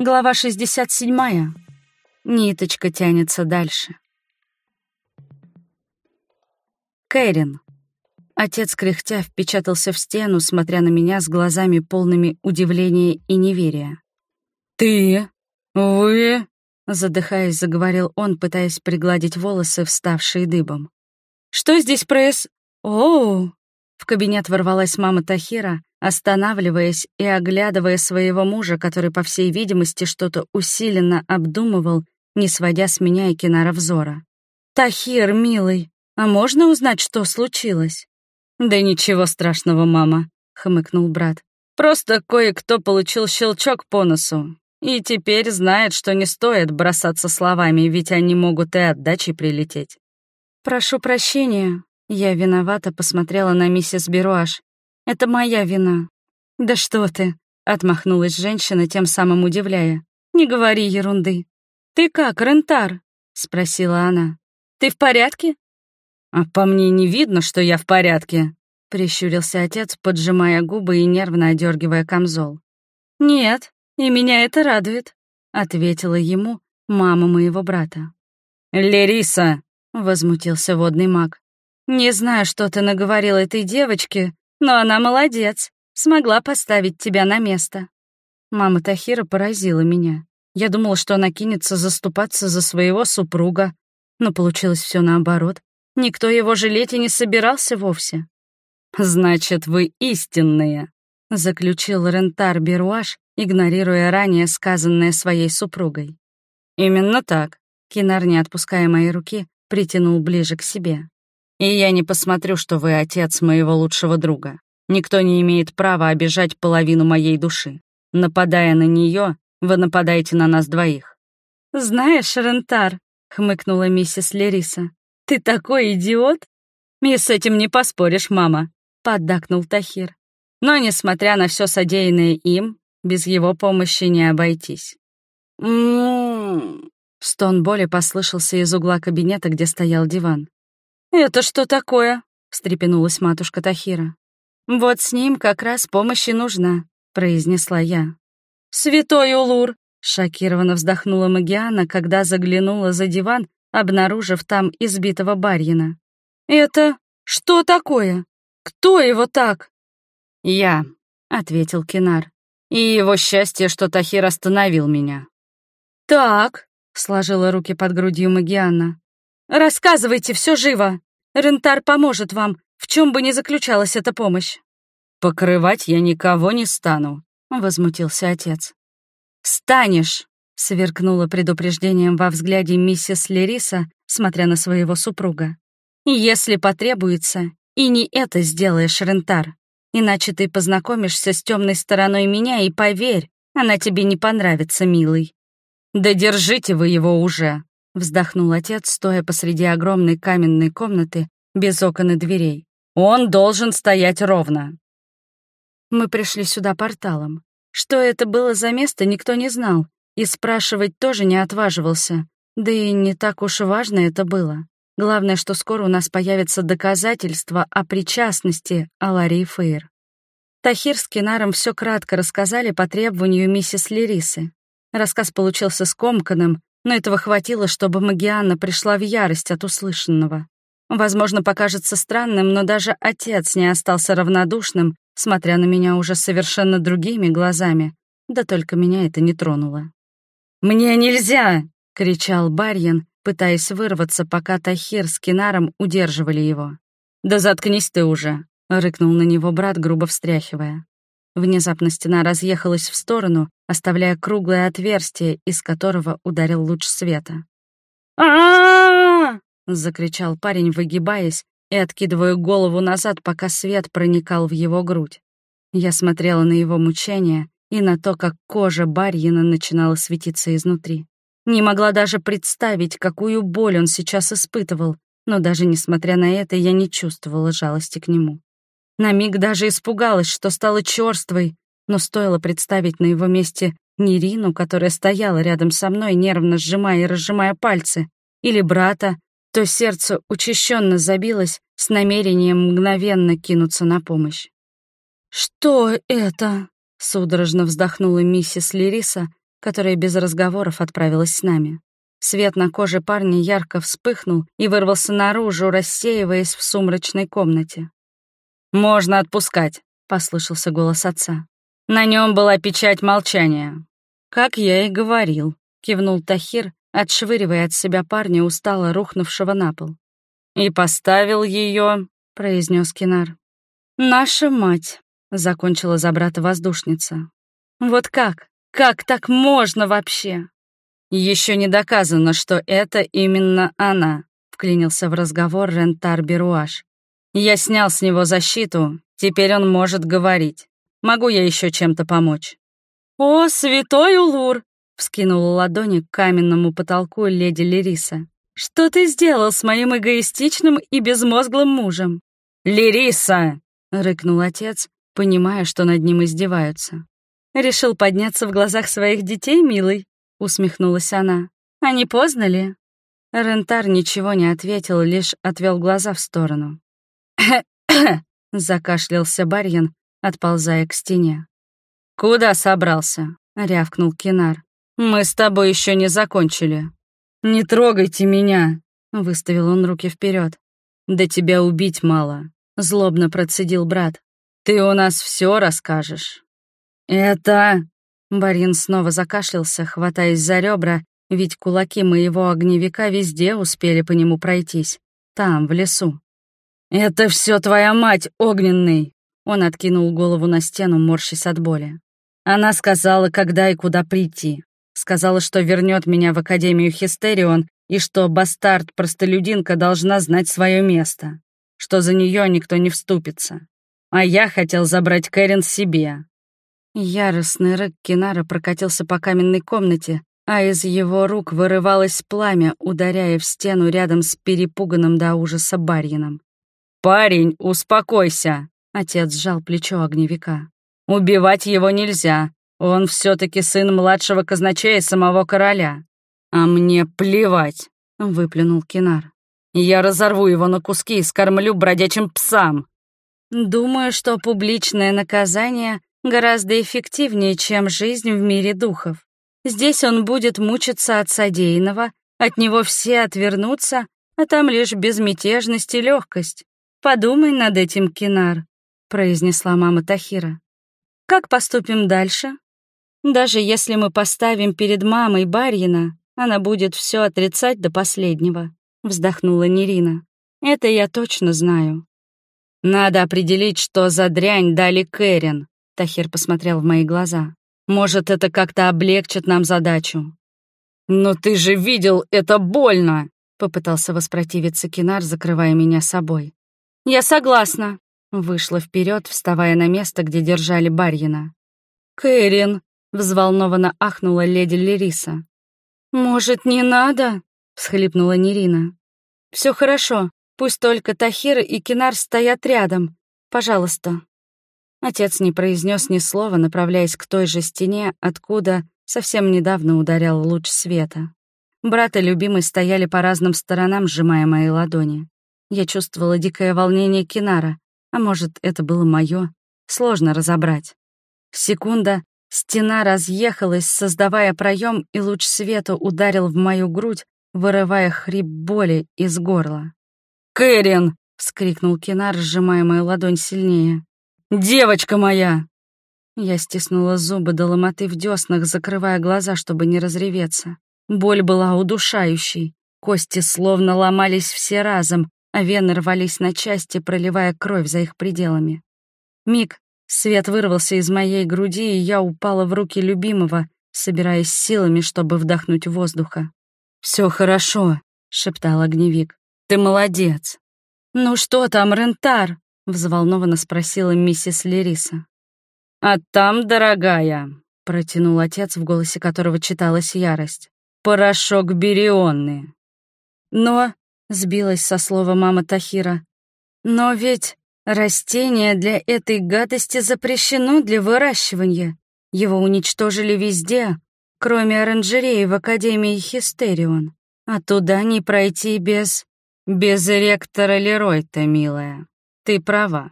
Глава 67. Ниточка тянется дальше. Кэрин. Отец кряхтя впечатался в стену, смотря на меня с глазами полными удивления и неверия. «Ты? Вы?» — задыхаясь, заговорил он, пытаясь пригладить волосы, вставшие дыбом. «Что здесь проис...» «Оу!» В кабинет ворвалась мама Тахира, останавливаясь и оглядывая своего мужа, который, по всей видимости, что-то усиленно обдумывал, не сводя с меня и Кинара взора. «Тахир, милый, а можно узнать, что случилось?» «Да ничего страшного, мама», — хмыкнул брат. «Просто кое-кто получил щелчок по носу, и теперь знает, что не стоит бросаться словами, ведь они могут и отдачей прилететь». «Прошу прощения», я виновата посмотрела на миссис Беруаш. «Это моя вина». «Да что ты!» — отмахнулась женщина, тем самым удивляя. «Не говори ерунды». «Ты как, Рентар?» — спросила она. «Ты в порядке?» «А по мне не видно, что я в порядке», — прищурился отец, поджимая губы и нервно одергивая камзол. «Нет, и меня это радует», — ответила ему мама моего брата. «Лериса!» — возмутился водный маг. «Не знаю, что ты наговорил этой девочке, но она молодец, смогла поставить тебя на место». Мама Тахира поразила меня. Я думала, что она кинется заступаться за своего супруга, но получилось все наоборот. Никто его жалеть и не собирался вовсе. «Значит, вы истинные», — заключил Рентар Беруаш, игнорируя ранее сказанное своей супругой. «Именно так», — Кинар, не отпуская мои руки, притянул ближе к себе. И я не посмотрю, что вы отец моего лучшего друга. Никто не имеет права обижать половину моей души. Нападая на нее, вы нападаете на нас двоих». «Знаешь, Рентар», — хмыкнула миссис Лериса, — «ты такой идиот!» «И с этим не поспоришь, мама», — поддакнул Тахир. «Но, несмотря на все содеянное им, без его помощи не обойтись». «М-м-м», Стон боли послышался из угла кабинета, где стоял диван. «Это что такое?» — встрепенулась матушка Тахира. «Вот с ним как раз помощь и нужна», — произнесла я. «Святой Улур!» — шокированно вздохнула Магиана, когда заглянула за диван, обнаружив там избитого барьина. «Это что такое? Кто его так?» «Я», — ответил Кинар. «И его счастье, что Тахир остановил меня». «Так», — сложила руки под грудью Магианна. «Рассказывайте, все живо. Рентар поможет вам, в чем бы ни заключалась эта помощь». «Покрывать я никого не стану», — возмутился отец. «Станешь», — сверкнула предупреждением во взгляде миссис Лериса, смотря на своего супруга. «Если потребуется, и не это сделаешь, Рентар. Иначе ты познакомишься с темной стороной меня, и поверь, она тебе не понравится, милый». «Да держите вы его уже», Вздохнул отец, стоя посреди огромной каменной комнаты без окон и дверей. «Он должен стоять ровно!» Мы пришли сюда порталом. Что это было за место, никто не знал, и спрашивать тоже не отваживался. Да и не так уж важно это было. Главное, что скоро у нас появятся доказательства о причастности Аларии Фейр. Тахир с Кинаром все кратко рассказали по требованию миссис Лерисы. Рассказ получился скомканным, но этого хватило, чтобы Магианна пришла в ярость от услышанного. Возможно, покажется странным, но даже отец не остался равнодушным, смотря на меня уже совершенно другими глазами. Да только меня это не тронуло. «Мне нельзя!» — кричал Барьин, пытаясь вырваться, пока Тахир с Кинаром удерживали его. «Да заткнись ты уже!» — рыкнул на него брат, грубо встряхивая. Внезапно стена разъехалась в сторону, оставляя круглое отверстие, из которого ударил луч света. а закричал парень, выгибаясь и откидывая голову назад, пока свет проникал в его грудь. Я смотрела на его мучения и на то, как кожа Барьина начинала светиться изнутри. Не могла даже представить, какую боль он сейчас испытывал, но даже несмотря на это, я не чувствовала жалости к нему. На миг даже испугалась, что стала черствой, но стоило представить на его месте Нерину, которая стояла рядом со мной, нервно сжимая и разжимая пальцы, или брата, то сердце учащенно забилось с намерением мгновенно кинуться на помощь. «Что это?» — судорожно вздохнула миссис Лириса, которая без разговоров отправилась с нами. Свет на коже парня ярко вспыхнул и вырвался наружу, рассеиваясь в сумрачной комнате. «Можно отпускать», — послышался голос отца. На нем была печать молчания. «Как я и говорил», — кивнул Тахир, отшвыривая от себя парня, устало рухнувшего на пол. «И поставил ее, произнес Кинар. «Наша мать», — закончила за брата воздушница. «Вот как? Как так можно вообще?» Еще не доказано, что это именно она», — вклинился в разговор Рентар Беруаш. «Я снял с него защиту, теперь он может говорить. Могу я еще чем-то помочь?» «О, святой Улур!» — вскинула ладони к каменному потолку леди Лериса. «Что ты сделал с моим эгоистичным и безмозглым мужем?» «Лериса!» — рыкнул отец, понимая, что над ним издеваются. «Решил подняться в глазах своих детей, милый?» — усмехнулась она. «А не поздно ли?» Рентар ничего не ответил, лишь отвел глаза в сторону. закашлялся Барьян, отползая к стене. «Куда собрался?» — рявкнул Кинар. «Мы с тобой еще не закончили». «Не трогайте меня!» — выставил он руки вперед. «Да тебя убить мало», — злобно процедил брат. «Ты у нас все расскажешь». «Это...» Барин снова закашлялся, хватаясь за ребра, ведь кулаки моего огневика везде успели по нему пройтись. Там, в лесу. «Это все твоя мать, огненный!» Он откинул голову на стену, морщась от боли. Она сказала, когда и куда прийти. Сказала, что вернет меня в Академию Хистерион и что бастард-простолюдинка должна знать свое место, что за нее никто не вступится. А я хотел забрать Кэрин себе. Яростный рык Кинара прокатился по каменной комнате, а из его рук вырывалось пламя, ударяя в стену рядом с перепуганным до ужаса Барьином. «Парень, успокойся!» Отец сжал плечо огневика. «Убивать его нельзя. Он все таки сын младшего казначея самого короля. А мне плевать», — выплюнул Кинар. «Я разорву его на куски и скормлю бродячим псам». «Думаю, что публичное наказание гораздо эффективнее, чем жизнь в мире духов. Здесь он будет мучиться от содеянного, от него все отвернутся, а там лишь безмятежность и легкость. Подумай над этим, Кинар произнесла мама Тахира. Как поступим дальше? Даже если мы поставим перед мамой Барьина, она будет все отрицать до последнего, вздохнула Нерина. Это я точно знаю. Надо определить, что за дрянь дали Кэрин, Тахир посмотрел в мои глаза. Может, это как-то облегчит нам задачу. Но ты же видел, это больно, попытался воспротивиться Кинар, закрывая меня собой. Я согласна, Вышла вперед, вставая на место, где держали Барьина. «Кэрин!» — взволнованно ахнула леди Лериса. «Может, не надо?» — всхлипнула Нерина. Все хорошо, пусть только Тахир и Кинар стоят рядом. Пожалуйста». Отец не произнес ни слова, направляясь к той же стене, откуда совсем недавно ударял луч света. Брат и любимый стояли по разным сторонам, сжимая мои ладони. Я чувствовала дикое волнение Кинара, а может, это было мое? Сложно разобрать. Секунда, стена разъехалась, создавая проем, и луч света ударил в мою грудь, вырывая хрип боли из горла. «Кэрин!» — вскрикнул Кинар, сжимая мою ладонь сильнее. «Девочка моя!» Я стиснула зубы до ломоты в деснах, закрывая глаза, чтобы не разреветься. Боль была удушающей. Кости словно ломались все разом, а вены рвались на части, проливая кровь за их пределами. Миг, свет вырвался из моей груди, и я упала в руки любимого, собираясь силами, чтобы вдохнуть воздуха. Все хорошо», — шептал огневик. «Ты молодец». «Ну что там, Рентар?» — взволнованно спросила миссис Лериса. «А там, дорогая», — протянул отец, в голосе которого читалась ярость, «порошок берионный». «Но...» Сбилась со слова мама Тахира. Но ведь растение для этой гадости запрещено для выращивания. Его уничтожили везде, кроме оранжереи в Академии Хистерион. А туда не пройти без... Без ректора Леройта, милая. Ты права.